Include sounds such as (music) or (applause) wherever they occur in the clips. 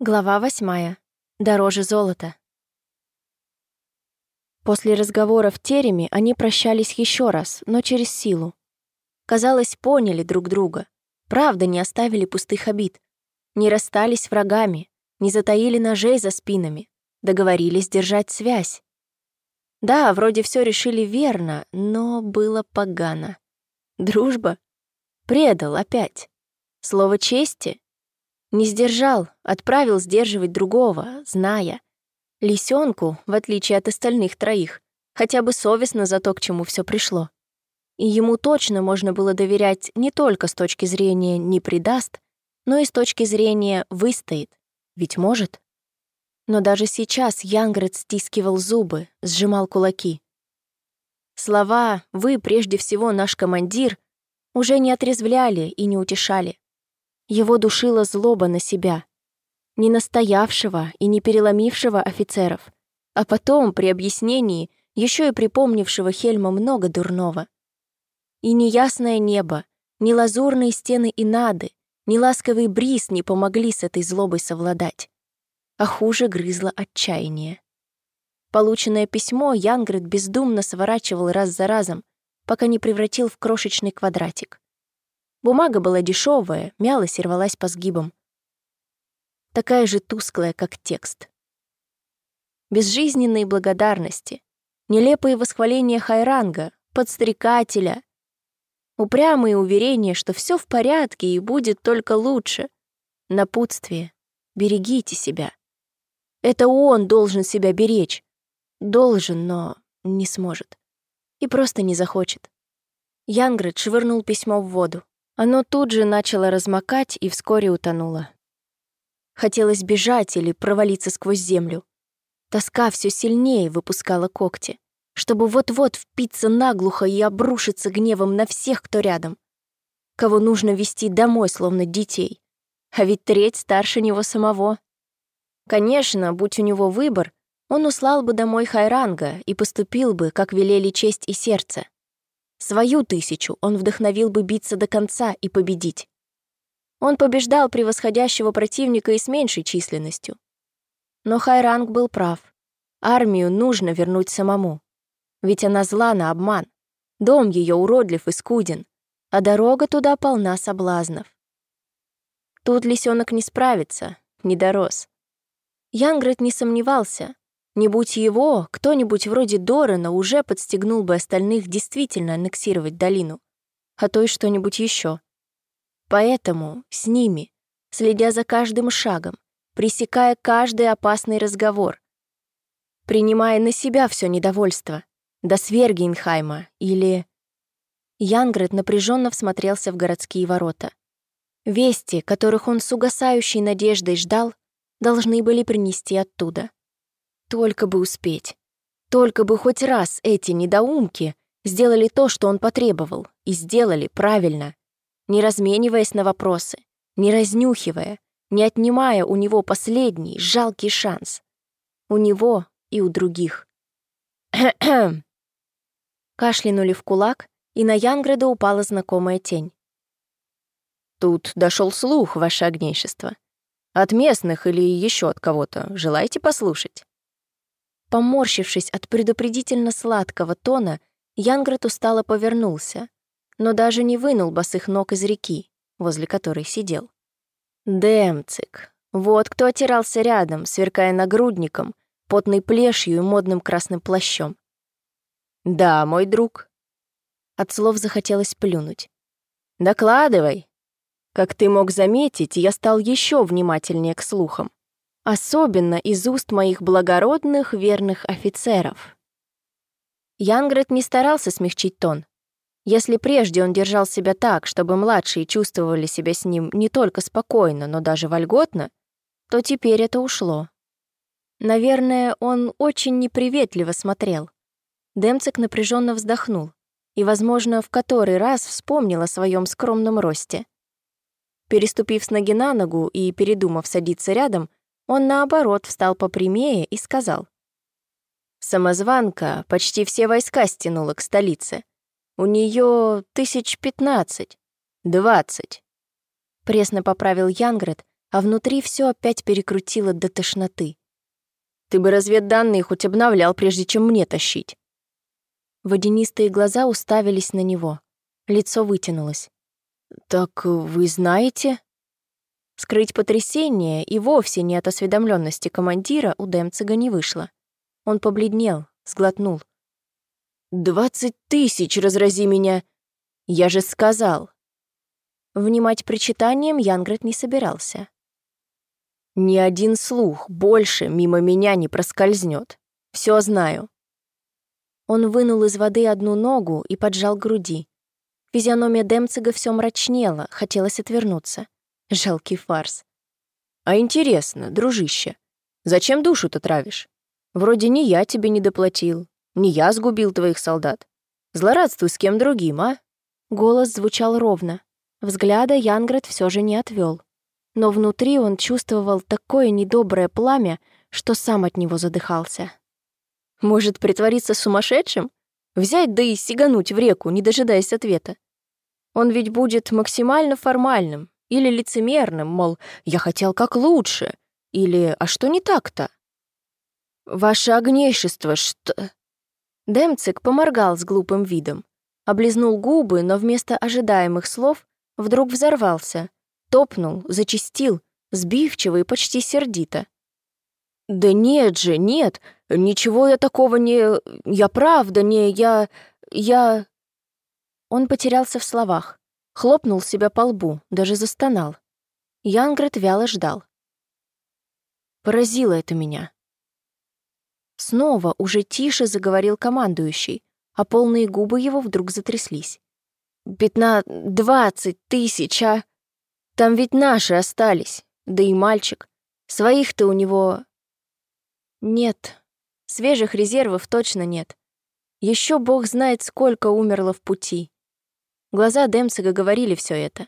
Глава восьмая. Дороже золота. После разговора в тереме они прощались еще раз, но через силу. Казалось, поняли друг друга. Правда, не оставили пустых обид. Не расстались врагами, не затаили ножей за спинами, договорились держать связь. Да, вроде все решили верно, но было погано. Дружба? Предал опять. Слово чести? Не сдержал, отправил сдерживать другого, зная. Лисенку, в отличие от остальных троих, хотя бы совестно за то, к чему все пришло. И ему точно можно было доверять не только с точки зрения «не предаст», но и с точки зрения «выстоит». Ведь может. Но даже сейчас Янгрет стискивал зубы, сжимал кулаки. Слова «вы прежде всего наш командир» уже не отрезвляли и не утешали. Его душила злоба на себя. Не настоявшего и не переломившего офицеров, а потом, при объяснении, еще и припомнившего Хельма много дурного. И ни ясное небо, ни лазурные стены и нады, ни ласковый бриз не помогли с этой злобой совладать. А хуже грызло отчаяние. Полученное письмо Янгрид бездумно сворачивал раз за разом, пока не превратил в крошечный квадратик. Бумага была дешевая, мялась и рвалась по сгибам. Такая же тусклая, как текст. Безжизненные благодарности, нелепые восхваления Хайранга, подстрекателя, упрямые уверения, что все в порядке и будет только лучше, напутствие, берегите себя. Это он должен себя беречь. Должен, но не сможет. И просто не захочет. Янгрид швырнул письмо в воду. Оно тут же начало размокать и вскоре утонуло. Хотелось бежать или провалиться сквозь землю. Тоска все сильнее выпускала когти, чтобы вот-вот впиться наглухо и обрушиться гневом на всех, кто рядом. Кого нужно вести домой, словно детей. А ведь треть старше него самого. Конечно, будь у него выбор, он услал бы домой Хайранга и поступил бы, как велели честь и сердце. Свою тысячу он вдохновил бы биться до конца и победить. Он побеждал превосходящего противника и с меньшей численностью. Но Хайранг был прав. Армию нужно вернуть самому. Ведь она зла на обман. Дом ее уродлив и скуден, а дорога туда полна соблазнов. Тут лисенок не справится, не дорос. Янгрет не сомневался, не будь его, кто-нибудь вроде Дорана уже подстегнул бы остальных действительно аннексировать долину, а то и что-нибудь еще. Поэтому с ними, следя за каждым шагом, пресекая каждый опасный разговор, принимая на себя все недовольство, до Свергенхайма или... Янгрет напряженно всмотрелся в городские ворота. Вести, которых он с угасающей надеждой ждал, должны были принести оттуда. Только бы успеть. Только бы хоть раз эти недоумки сделали то, что он потребовал, и сделали правильно, не размениваясь на вопросы, не разнюхивая, не отнимая у него последний жалкий шанс. У него и у других. (clears throat) Кашлянули в кулак, и на Янграда упала знакомая тень. «Тут дошел слух, ваше огнейшество. От местных или еще от кого-то. Желаете послушать?» Поморщившись от предупредительно сладкого тона, Янград устало повернулся, но даже не вынул босых ног из реки, возле которой сидел. Демцик. Вот кто отирался рядом, сверкая нагрудником, потной плешью и модным красным плащом. «Да, мой друг». От слов захотелось плюнуть. «Докладывай». Как ты мог заметить, я стал еще внимательнее к слухам особенно из уст моих благородных верных офицеров. Янгрет не старался смягчить тон. Если прежде он держал себя так, чтобы младшие чувствовали себя с ним не только спокойно, но даже вольготно, то теперь это ушло. Наверное, он очень неприветливо смотрел. Демцик напряженно вздохнул и, возможно, в который раз вспомнил о своем скромном росте. Переступив с ноги на ногу и передумав садиться рядом, он, наоборот, встал попрямее и сказал. Самозванка почти все войска стянула к столице. У нее тысяч пятнадцать, двадцать. Пресно поправил Янгрет, а внутри все опять перекрутило до тошноты. «Ты бы разведданные хоть обновлял, прежде чем мне тащить». Водянистые глаза уставились на него. Лицо вытянулось. «Так вы знаете?» Скрыть потрясение и вовсе не от осведомленности командира у Демцига не вышло. Он побледнел, сглотнул. «Двадцать тысяч, разрази меня! Я же сказал!» Внимать причитанием Янгрет не собирался. «Ни один слух больше мимо меня не проскользнет. Все знаю». Он вынул из воды одну ногу и поджал груди. Физиономия Демцига все мрачнела, хотелось отвернуться. Жалкий фарс. «А интересно, дружище, зачем душу-то травишь? Вроде не я тебе не доплатил, не я сгубил твоих солдат. Злорадствуй с кем другим, а?» Голос звучал ровно. Взгляда Янград все же не отвел. Но внутри он чувствовал такое недоброе пламя, что сам от него задыхался. «Может, притвориться сумасшедшим? Взять да и сигануть в реку, не дожидаясь ответа? Он ведь будет максимально формальным, или лицемерным, мол, я хотел как лучше. Или а что не так-то? Ваше огнейшество, что... Демцик поморгал с глупым видом. Облизнул губы, но вместо ожидаемых слов вдруг взорвался. Топнул, зачистил, сбивчиво и почти сердито. «Да нет же, нет, ничего я такого не... Я правда не... Я... Я...» Он потерялся в словах. Хлопнул себя по лбу, даже застонал. Янгрет вяло ждал. Поразило это меня. Снова уже тише заговорил командующий, а полные губы его вдруг затряслись. «Пятна... двадцать тысяч, а? Там ведь наши остались, да и мальчик. Своих-то у него...» «Нет, свежих резервов точно нет. Еще бог знает, сколько умерло в пути. Глаза Демцига говорили все это.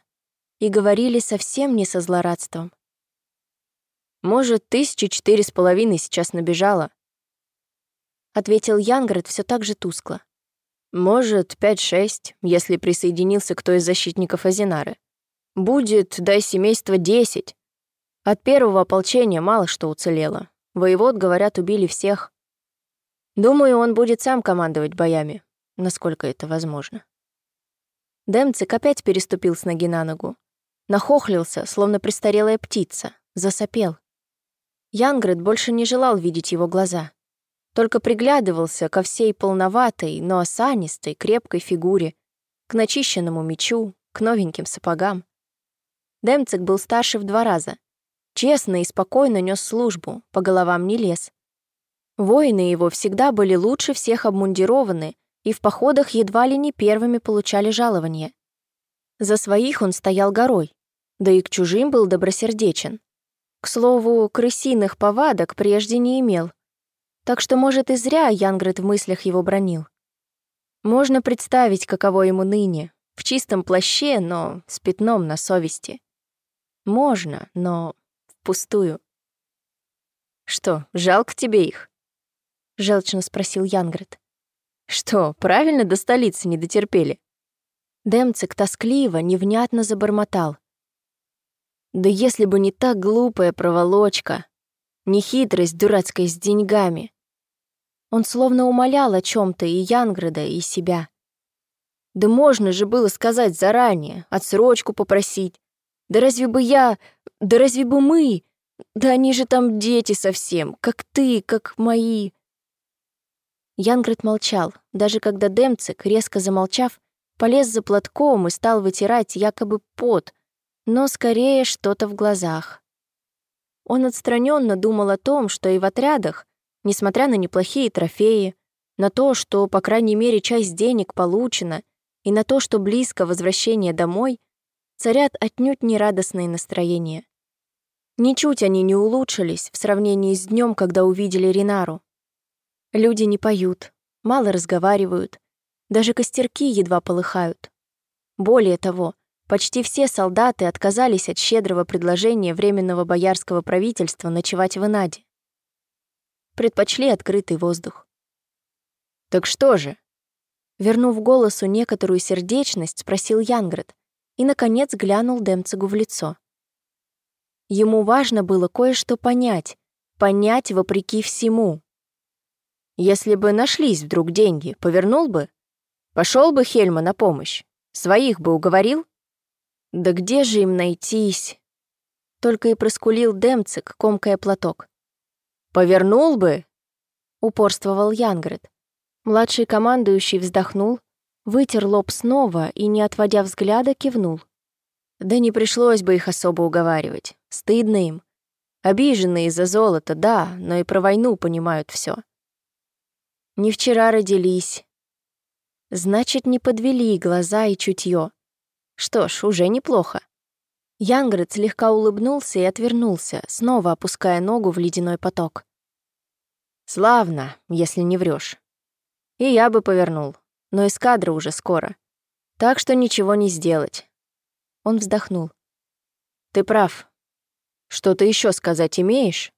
И говорили совсем не со злорадством. «Может, тысячи четыре с половиной сейчас набежало?» Ответил Янград все так же тускло. «Может, пять-шесть, если присоединился кто из защитников Азинары. Будет, дай семейство, десять. От первого ополчения мало что уцелело. Воевод, говорят, убили всех. Думаю, он будет сам командовать боями, насколько это возможно. Демцик опять переступил с ноги на ногу. Нахохлился, словно престарелая птица, засопел. Янгрет больше не желал видеть его глаза. Только приглядывался ко всей полноватой, но осанистой, крепкой фигуре, к начищенному мечу, к новеньким сапогам. Демцик был старше в два раза. Честно и спокойно нес службу, по головам не лез. Воины его всегда были лучше всех обмундированы и в походах едва ли не первыми получали жалование. За своих он стоял горой, да и к чужим был добросердечен. К слову, крысиных повадок прежде не имел, так что, может, и зря Янгрет в мыслях его бронил. Можно представить, каково ему ныне, в чистом плаще, но с пятном на совести. Можно, но впустую. «Что, жалко тебе их?» — желчно спросил Янгрет. Что, правильно до столицы не дотерпели? Демцик тоскливо, невнятно забормотал. Да если бы не та глупая проволочка, не хитрость дурацкая с деньгами. Он словно умолял о чем то и Янграда, и себя. Да можно же было сказать заранее, отсрочку попросить. Да разве бы я, да разве бы мы? Да они же там дети совсем, как ты, как мои. Янгрет молчал, даже когда Демцик, резко замолчав, полез за платком и стал вытирать якобы пот, но скорее что-то в глазах. Он отстраненно думал о том, что и в отрядах, несмотря на неплохие трофеи, на то, что, по крайней мере, часть денег получена, и на то, что близко возвращение домой, царят отнюдь нерадостные настроения. Ничуть они не улучшились в сравнении с днем, когда увидели Ринару. Люди не поют, мало разговаривают, даже костерки едва полыхают. Более того, почти все солдаты отказались от щедрого предложения Временного боярского правительства ночевать в Инаде. Предпочли открытый воздух. «Так что же?» Вернув голосу некоторую сердечность, спросил Янград и, наконец, глянул Демцигу в лицо. Ему важно было кое-что понять, понять вопреки всему. Если бы нашлись вдруг деньги, повернул бы? Пошел бы Хельма на помощь? Своих бы уговорил? Да где же им найтись? Только и проскулил Демцик, комкая платок. «Повернул бы!» — упорствовал Янгрет. Младший командующий вздохнул, вытер лоб снова и, не отводя взгляда, кивнул. Да не пришлось бы их особо уговаривать. Стыдно им. Обиженные из-за золота, да, но и про войну понимают все. Не вчера родились. Значит, не подвели глаза и чутье. Что ж, уже неплохо. Янгрет слегка улыбнулся и отвернулся, снова опуская ногу в ледяной поток. «Славно, если не врешь. И я бы повернул, но эскадра уже скоро. Так что ничего не сделать. Он вздохнул. «Ты прав. Что ты еще сказать имеешь?»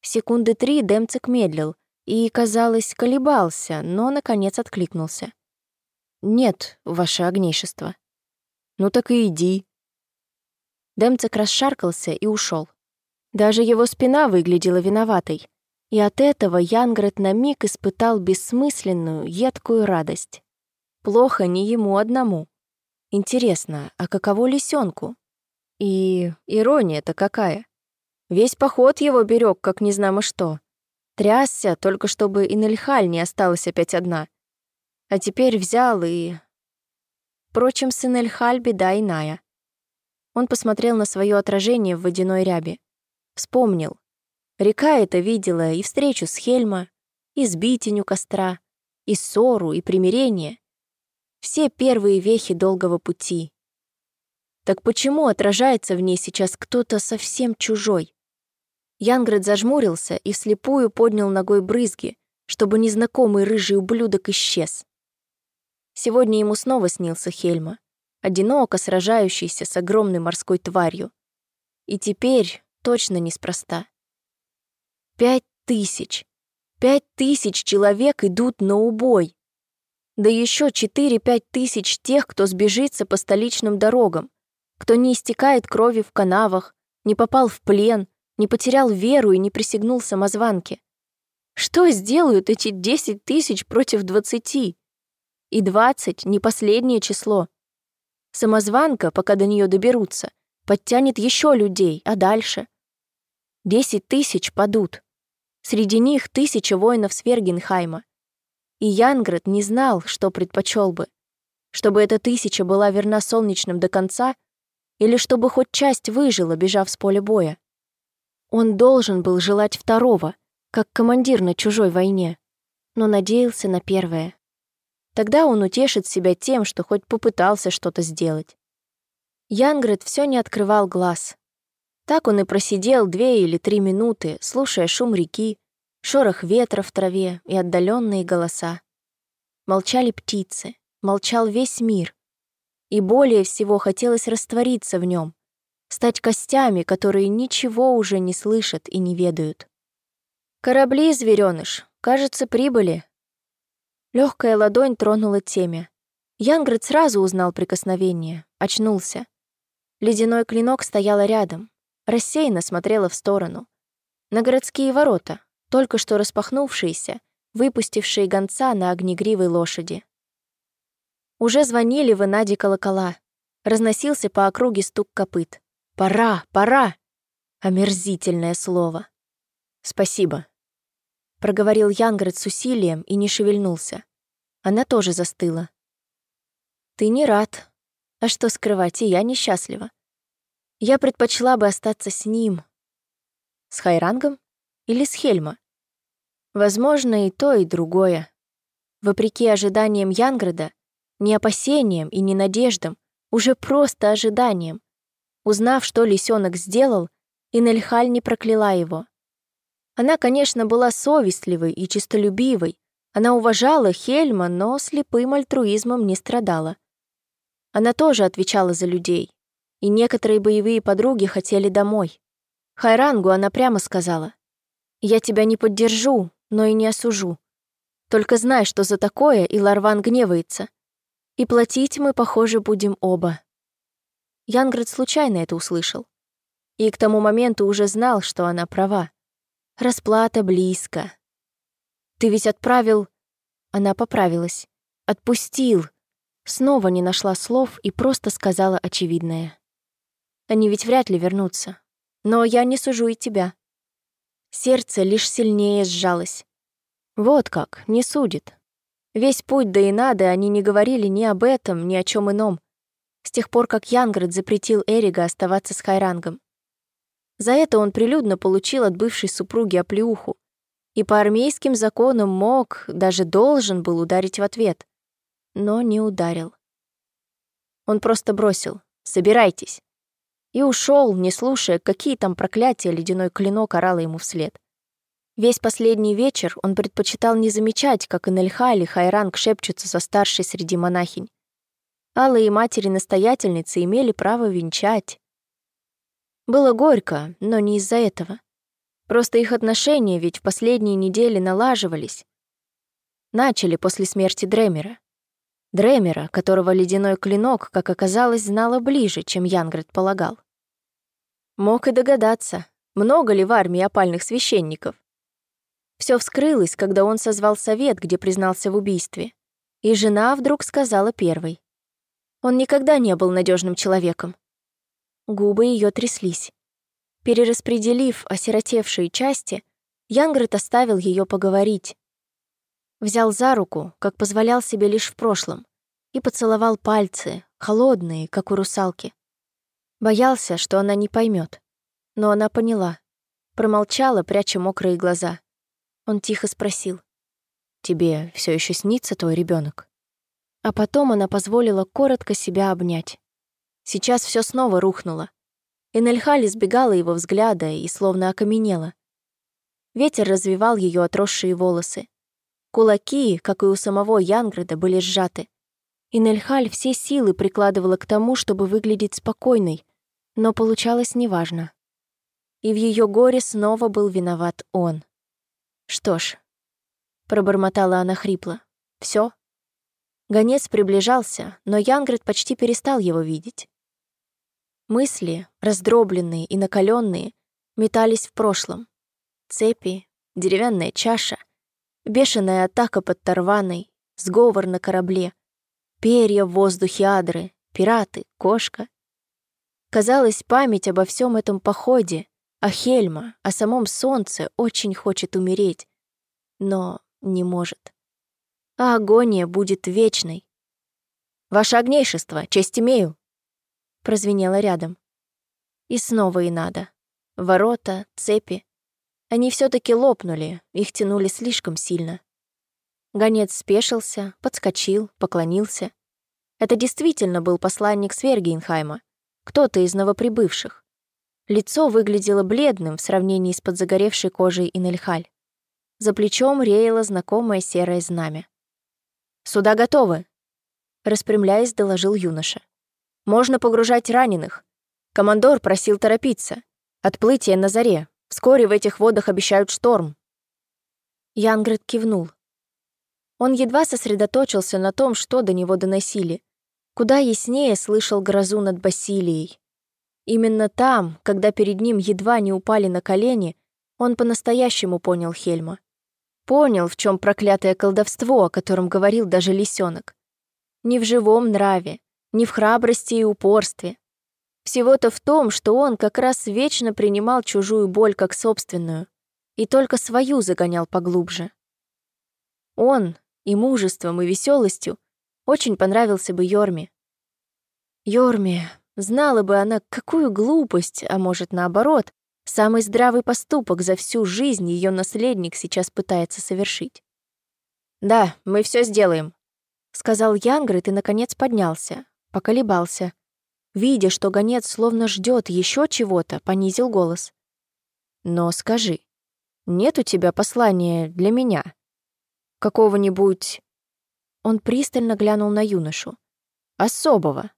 Секунды три Демцик медлил и, казалось, колебался, но, наконец, откликнулся. «Нет, ваше огнейшество». «Ну так и иди». Демцик расшаркался и ушел. Даже его спина выглядела виноватой, и от этого Янгрет на миг испытал бессмысленную, едкую радость. Плохо не ему одному. Интересно, а каково лисенку? И ирония-то какая? Весь поход его берег, как не знамо что. Трясся, только чтобы и Нельхаль не осталась опять одна. А теперь взял и... Впрочем, с Инельхаль беда иная. Он посмотрел на свое отражение в водяной рябе. Вспомнил. Река это видела и встречу с Хельма, и сбитень у костра, и ссору, и примирение все первые вехи долгого пути. Так почему отражается в ней сейчас кто-то совсем чужой? Янград зажмурился и вслепую поднял ногой брызги, чтобы незнакомый рыжий ублюдок исчез. Сегодня ему снова снился Хельма, одиноко сражающийся с огромной морской тварью. И теперь точно неспроста. Пять тысяч! Пять тысяч человек идут на убой! да еще 4-5 тысяч тех, кто сбежится по столичным дорогам, кто не истекает крови в канавах, не попал в плен, не потерял веру и не присягнул самозванке. Что сделают эти 10 тысяч против 20? И 20 — не последнее число. Самозванка, пока до нее доберутся, подтянет еще людей, а дальше? 10 тысяч падут. Среди них тысяча воинов Свергенхайма. И Янград не знал, что предпочел бы. Чтобы эта тысяча была верна солнечным до конца, или чтобы хоть часть выжила, бежав с поля боя. Он должен был желать второго, как командир на чужой войне, но надеялся на первое. Тогда он утешит себя тем, что хоть попытался что-то сделать. Янград все не открывал глаз. Так он и просидел две или три минуты, слушая шум реки, шорох ветра в траве и отдаленные голоса. Молчали птицы, молчал весь мир. И более всего хотелось раствориться в нем, стать костями, которые ничего уже не слышат и не ведают. «Корабли, зверёныш, кажется, прибыли». Легкая ладонь тронула темя. Янград сразу узнал прикосновение, очнулся. Ледяной клинок стояла рядом, рассеянно смотрела в сторону. На городские ворота, только что распахнувшиеся, выпустившие гонца на огнегривой лошади. Уже звонили в Инаде колокола. Разносился по округе стук копыт. «Пора, пора!» Омерзительное слово. «Спасибо», — проговорил Янград с усилием и не шевельнулся. Она тоже застыла. «Ты не рад. А что скрывать, и я несчастлива. Я предпочла бы остаться с ним». «С Хайрангом?» Или с Хельма? Возможно, и то, и другое. Вопреки ожиданиям Янграда, не опасениям и не надеждам, уже просто ожиданиям. Узнав, что лисенок сделал, Инельхаль не прокляла его. Она, конечно, была совестливой и честолюбивой, она уважала Хельма, но слепым альтруизмом не страдала. Она тоже отвечала за людей, и некоторые боевые подруги хотели домой. Хайрангу она прямо сказала, я тебя не поддержу, но и не осужу. Только знай, что за такое и Ларван гневается. И платить мы, похоже, будем оба». Янград случайно это услышал. И к тому моменту уже знал, что она права. Расплата близко. «Ты ведь отправил...» Она поправилась. «Отпустил!» Снова не нашла слов и просто сказала очевидное. «Они ведь вряд ли вернутся. Но я не сужу и тебя». Сердце лишь сильнее сжалось. Вот как, не судит. Весь путь до Инады они не говорили ни об этом, ни о чем ином. С тех пор, как Янград запретил Эрига оставаться с Хайрангом. За это он прилюдно получил от бывшей супруги оплеуху. И по армейским законам мог, даже должен был ударить в ответ но не ударил. Он просто бросил «Собирайтесь!» и ушел, не слушая, какие там проклятия ледяной клинок орало ему вслед. Весь последний вечер он предпочитал не замечать, как Инельха или Хайранг шепчутся со старшей среди монахинь. И матери-настоятельницы имели право венчать. Было горько, но не из-за этого. Просто их отношения ведь в последние недели налаживались. Начали после смерти Дремера. Дремера, которого ледяной клинок, как оказалось, знала ближе, чем Янград полагал. Мог и догадаться, много ли в армии опальных священников. Все вскрылось, когда он созвал совет, где признался в убийстве. И жена вдруг сказала первой. Он никогда не был надежным человеком. Губы ее тряслись. Перераспределив осиротевшие части, Янград оставил ее поговорить, Взял за руку, как позволял себе лишь в прошлом, и поцеловал пальцы, холодные, как у русалки. Боялся, что она не поймет, но она поняла. Промолчала, пряча мокрые глаза. Он тихо спросил. «Тебе все еще снится твой ребенок? А потом она позволила коротко себя обнять. Сейчас все снова рухнуло. Энельхаль избегала его взгляда и словно окаменела. Ветер развивал ее отросшие волосы. Кулаки, как и у самого Янграда, были сжаты. И Нельхаль все силы прикладывала к тому, чтобы выглядеть спокойной, но получалось неважно. И в ее горе снова был виноват он. «Что ж», — пробормотала она хрипло, — «всё?» Гонец приближался, но Янград почти перестал его видеть. Мысли, раздробленные и накаленные, метались в прошлом. Цепи, деревянная чаша, Бешеная атака под Тарваной, сговор на корабле, перья в воздухе Адры, пираты, кошка. Казалось, память обо всем этом походе, о Хельма, о самом солнце очень хочет умереть, но не может. А агония будет вечной. «Ваше огнейшество, честь имею!» прозвенело рядом. И снова и надо. Ворота, цепи, они все таки лопнули, их тянули слишком сильно. Гонец спешился, подскочил, поклонился. Это действительно был посланник Свергейнхайма, кто-то из новоприбывших. Лицо выглядело бледным в сравнении с подзагоревшей кожей Инельхаль. За плечом реяло знакомое серое знамя. «Суда готовы!» Распрямляясь, доложил юноша. «Можно погружать раненых. Командор просил торопиться. Отплытие на заре, Вскоре в этих водах обещают шторм». Янгрет кивнул. Он едва сосредоточился на том, что до него доносили. Куда яснее слышал грозу над Басилией. Именно там, когда перед ним едва не упали на колени, он по-настоящему понял Хельма. Понял, в чем проклятое колдовство, о котором говорил даже лисенок. Не в живом нраве, не в храбрости и упорстве, всего-то в том, что он как раз вечно принимал чужую боль как собственную и только свою загонял поглубже. Он и мужеством, и веселостью очень понравился бы Йорме. Йорме, знала бы она, какую глупость, а может, наоборот, самый здравый поступок за всю жизнь ее наследник сейчас пытается совершить. «Да, мы все сделаем», — сказал Янгрет и, наконец, поднялся, поколебался, видя, что гонец словно ждет еще чего-то, понизил голос. «Но скажи, нет у тебя послания для меня? Какого-нибудь...» Он пристально глянул на юношу. «Особого?»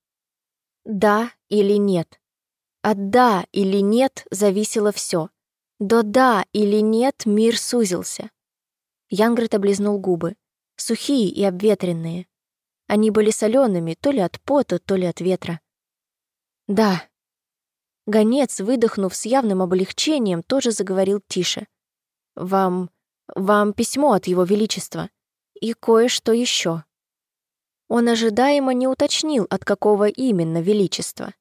«Да или нет?» От «да» или «нет» зависело все. До «да» или «нет» мир сузился. Янгрет облизнул губы, сухие и обветренные. Они были солеными то ли от пота, то ли от ветра. Да. Гонец, выдохнув с явным облегчением, тоже заговорил тише. «Вам... вам письмо от Его Величества. И кое-что еще. Он ожидаемо не уточнил, от какого именно Величества.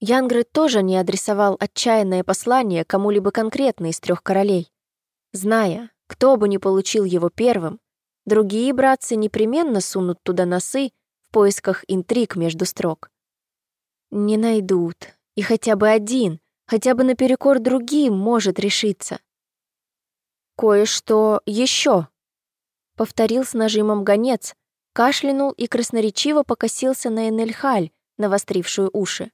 Янгрид тоже не адресовал отчаянное послание кому-либо конкретно из трех королей. Зная, кто бы ни получил его первым, другие братцы непременно сунут туда носы в поисках интриг между строк. Не найдут, и хотя бы один, хотя бы наперекор другим может решиться. «Кое-что еще», — повторил с нажимом гонец, кашлянул и красноречиво покосился на Энельхаль, навострившую уши.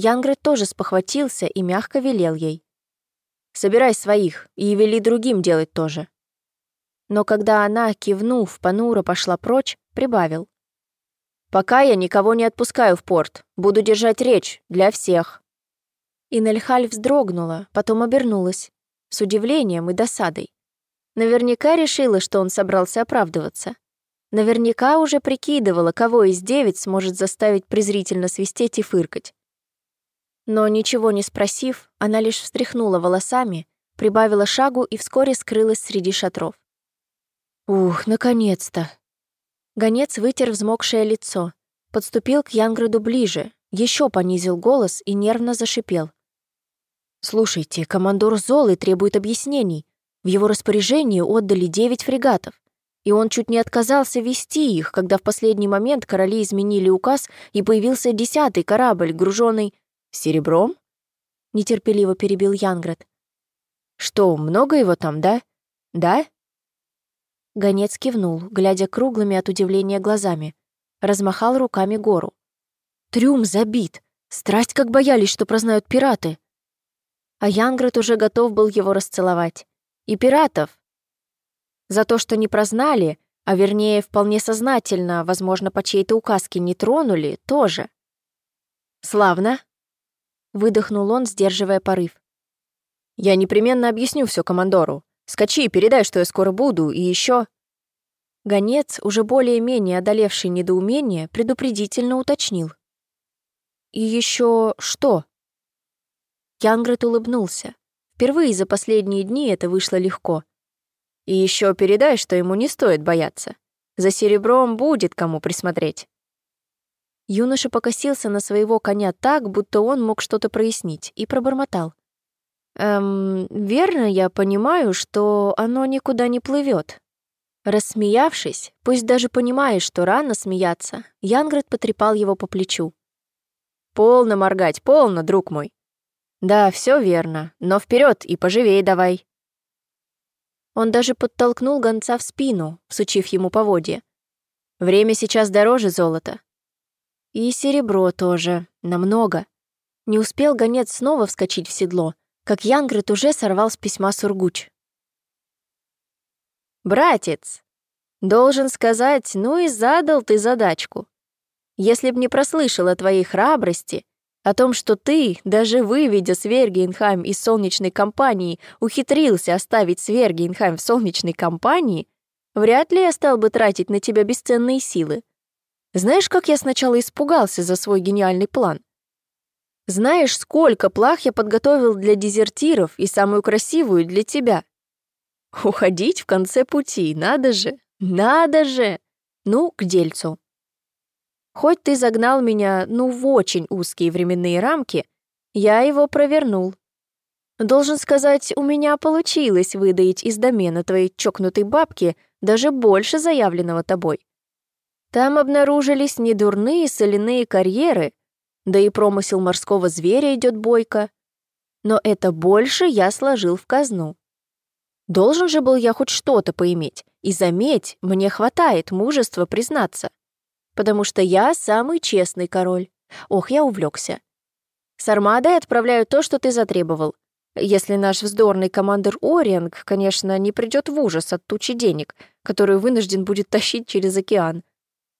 Янгрет тоже спохватился и мягко велел ей. «Собирай своих и вели другим делать тоже». Но когда она, кивнув, понуро пошла прочь, прибавил. «Пока я никого не отпускаю в порт. Буду держать речь для всех». Инельхаль вздрогнула, потом обернулась, с удивлением и досадой. Наверняка решила, что он собрался оправдываться. Наверняка уже прикидывала, кого из девять сможет заставить презрительно свистеть и фыркать. Но ничего не спросив, она лишь встряхнула волосами, прибавила шагу и вскоре скрылась среди шатров. «Ух, наконец-то!» Гонец вытер взмокшее лицо, подступил к Янграду ближе, еще понизил голос и нервно зашипел. «Слушайте, командор Золы требует объяснений. В его распоряжении отдали девять фрегатов и он чуть не отказался вести их, когда в последний момент короли изменили указ, и появился десятый корабль, груженный серебром? Нетерпеливо перебил Янград. Что, много его там, да? Да? Гонец кивнул, глядя круглыми от удивления глазами. Размахал руками гору. Трюм забит. Страсть как боялись, что прознают пираты. А Янград уже готов был его расцеловать. И пиратов, за то, что не прознали, а вернее, вполне сознательно, возможно, по чьей-то указке не тронули, тоже. «Славно!» — выдохнул он, сдерживая порыв. «Я непременно объясню все командору. Скачи, передай, что я скоро буду, и еще. Гонец, уже более-менее одолевший недоумение, предупредительно уточнил. «И еще что?» Янгрет улыбнулся. Впервые за последние дни это вышло легко. И еще передай, что ему не стоит бояться. За серебром будет кому присмотреть». Юноша покосился на своего коня так, будто он мог что-то прояснить, и пробормотал. «Эм, верно я понимаю, что оно никуда не плывет. Рассмеявшись, пусть даже понимаешь, что рано смеяться, Янград потрепал его по плечу. «Полно моргать, полно, друг мой. Да, все верно, но вперед и поживей давай. Он даже подтолкнул гонца в спину, всучив ему поводья. Время сейчас дороже золота. И серебро тоже, намного. Не успел гонец снова вскочить в седло, как Янгрет уже сорвал с письма Сургуч. «Братец, должен сказать, ну и задал ты задачку. Если б не прослышал о твоей храбрости, о том, что ты, даже выведя Свергенхайм из солнечной компании, ухитрился оставить Свергенхайм в солнечной компании, вряд ли я стал бы тратить на тебя бесценные силы. Знаешь, как я сначала испугался за свой гениальный план? Знаешь, сколько плах я подготовил для дезертиров и самую красивую для тебя? Уходить в конце пути, надо же, надо же! Ну, к дельцу. Хоть ты загнал меня, ну, в очень узкие временные рамки, я его провернул. Должен сказать, у меня получилось выдаить из домена твоей чокнутой бабки даже больше заявленного тобой. Там обнаружились недурные соляные карьеры, да и промысел морского зверя идет бойко. Но это больше я сложил в казну. Должен же был я хоть что-то поиметь, и заметь, мне хватает мужества признаться потому что я самый честный король. Ох, я увлекся. С армадой отправляю то, что ты затребовал. Если наш вздорный командир Орианг, конечно, не придет в ужас от тучи денег, которую вынужден будет тащить через океан.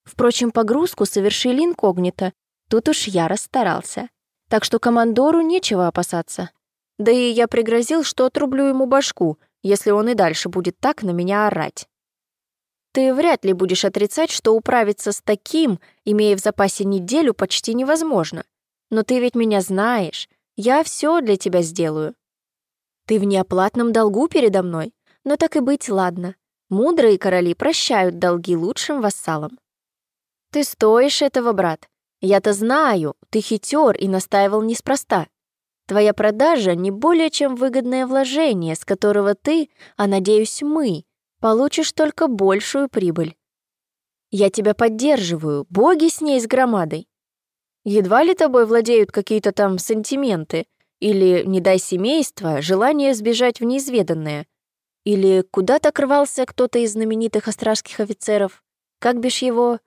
Впрочем, погрузку совершили инкогнито. Тут уж я расстарался. Так что командору нечего опасаться. Да и я пригрозил, что отрублю ему башку, если он и дальше будет так на меня орать. Ты вряд ли будешь отрицать, что управиться с таким, имея в запасе неделю, почти невозможно. Но ты ведь меня знаешь. Я все для тебя сделаю. Ты в неоплатном долгу передо мной, но так и быть, ладно. Мудрые короли прощают долги лучшим вассалам. Ты стоишь этого, брат. Я-то знаю, ты хитер и настаивал неспроста. Твоя продажа не более чем выгодное вложение, с которого ты, а надеюсь мы, получишь только большую прибыль. Я тебя поддерживаю, боги с ней с громадой. Едва ли тобой владеют какие-то там сантименты, или, не дай семейства, желание сбежать в неизведанное, или куда-то крывался кто-то из знаменитых астрашских офицеров. Как бишь его?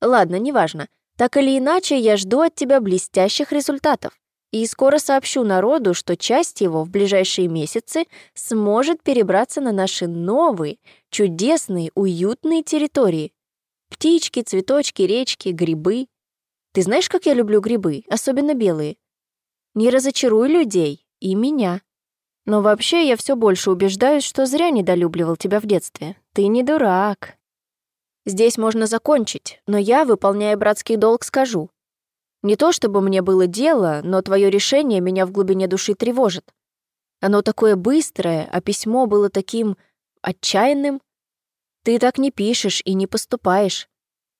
Ладно, неважно. Так или иначе, я жду от тебя блестящих результатов. И скоро сообщу народу, что часть его в ближайшие месяцы сможет перебраться на наши новые, чудесные, уютные территории. Птички, цветочки, речки, грибы. Ты знаешь, как я люблю грибы, особенно белые? Не разочаруй людей и меня. Но вообще я все больше убеждаюсь, что зря недолюбливал тебя в детстве. Ты не дурак. Здесь можно закончить, но я, выполняя братский долг, скажу. Не то чтобы мне было дело, но твое решение меня в глубине души тревожит. Оно такое быстрое, а письмо было таким отчаянным. Ты так не пишешь и не поступаешь.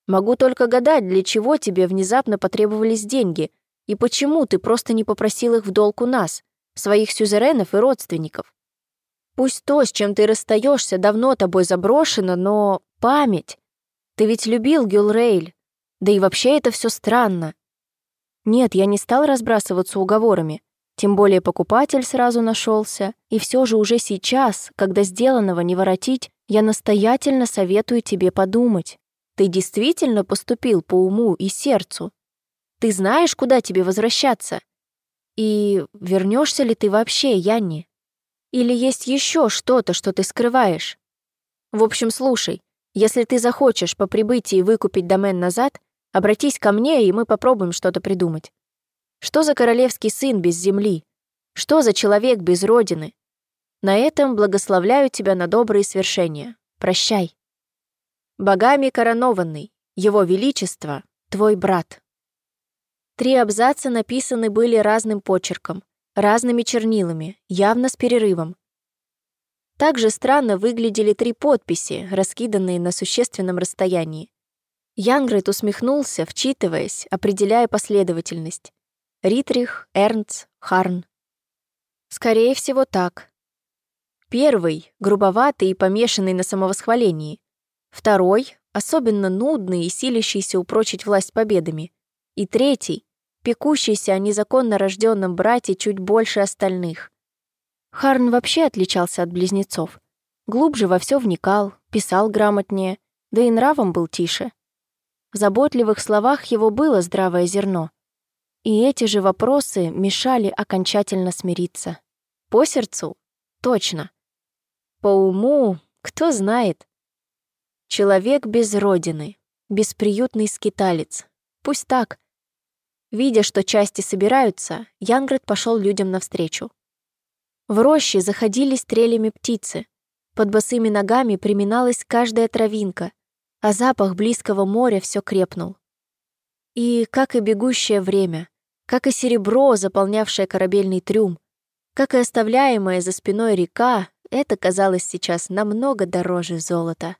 Могу только гадать, для чего тебе внезапно потребовались деньги, и почему ты просто не попросил их в долг у нас, своих сюзеренов и родственников. Пусть то, с чем ты расстаешься, давно тобой заброшено, но память. Ты ведь любил Гюлрейль. Да и вообще это все странно. Нет, я не стал разбрасываться уговорами. Тем более покупатель сразу нашелся. И все же уже сейчас, когда сделанного не воротить, я настоятельно советую тебе подумать. Ты действительно поступил по уму и сердцу? Ты знаешь, куда тебе возвращаться? И вернешься ли ты вообще, Янни? Или есть еще что-то, что ты скрываешь? В общем, слушай, если ты захочешь по прибытии выкупить домен назад, обратись ко мне, и мы попробуем что-то придумать. Что за королевский сын без земли? Что за человек без родины? На этом благословляю тебя на добрые свершения. Прощай. Богами коронованный, его величество, твой брат. Три абзаца написаны были разным почерком, разными чернилами, явно с перерывом. Также странно выглядели три подписи, раскиданные на существенном расстоянии. Янгрет усмехнулся, вчитываясь, определяя последовательность. Ритрих, Эрнц, Харн. Скорее всего, так. Первый — грубоватый и помешанный на самовосхвалении. Второй — особенно нудный и силящийся упрочить власть победами. И третий — пекущийся о незаконно рожденном брате чуть больше остальных. Харн вообще отличался от близнецов. Глубже во все вникал, писал грамотнее, да и нравом был тише. В заботливых словах его было здравое зерно. И эти же вопросы мешали окончательно смириться. По сердцу Точно. По уму, кто знает. Человек без родины, бесприютный скиталец. Пусть так. Видя, что части собираются, Янгрет пошел людям навстречу. В роще заходили стрелями птицы. Под босыми ногами приминалась каждая травинка, а запах близкого моря все крепнул. И, как и бегущее время, как и серебро, заполнявшее корабельный трюм, как и оставляемая за спиной река, это казалось сейчас намного дороже золота.